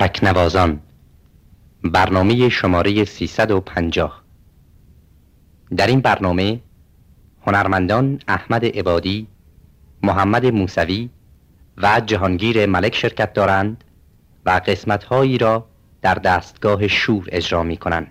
تکنوازان. برنامه شماره 350 در این برنامه هنرمندان احمد عبادی محمد موسوی و جهانگیر ملک شرکت دارند و قسمتهایی را در دستگاه شور اجرا می کنند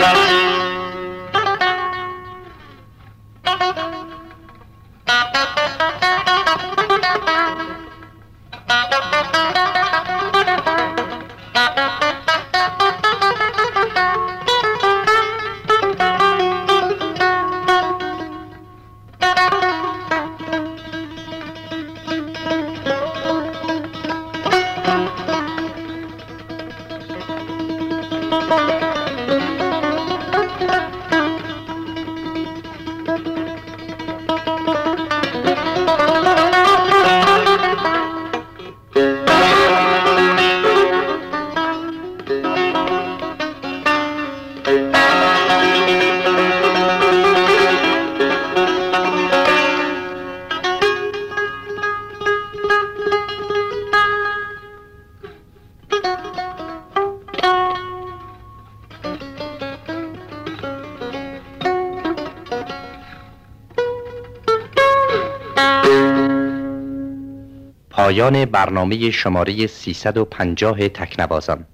Música پایان برنامه شماره 350 تکنوازان.